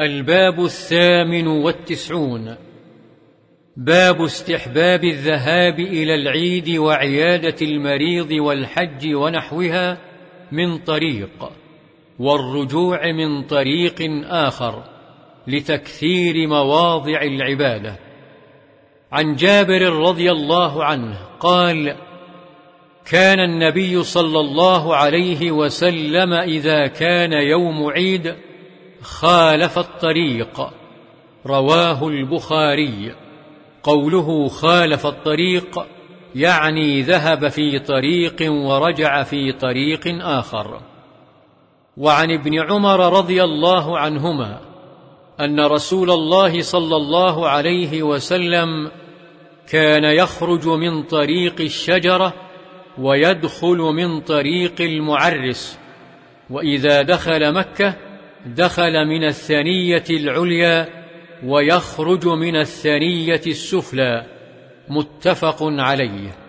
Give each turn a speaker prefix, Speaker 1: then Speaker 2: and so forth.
Speaker 1: الباب الثامن والتسعون. باب استحباب الذهاب إلى العيد وعيادة المريض والحج ونحوها من طريق والرجوع من طريق آخر لتكثير مواضع العبادة. عن جابر رضي الله عنه قال كان النبي صلى الله عليه وسلم إذا كان يوم عيد خالف الطريق. رواه البخاري. قوله خالف الطريق يعني ذهب في طريق ورجع في طريق آخر. وعن ابن عمر رضي الله عنهما أن رسول الله صلى الله عليه وسلم كان يخرج من طريق الشجرة ويدخل من طريق المعرس. وإذا دخل مكة دخل من الثنية العليا ويخرج من الثنية السفلى متفق عليه.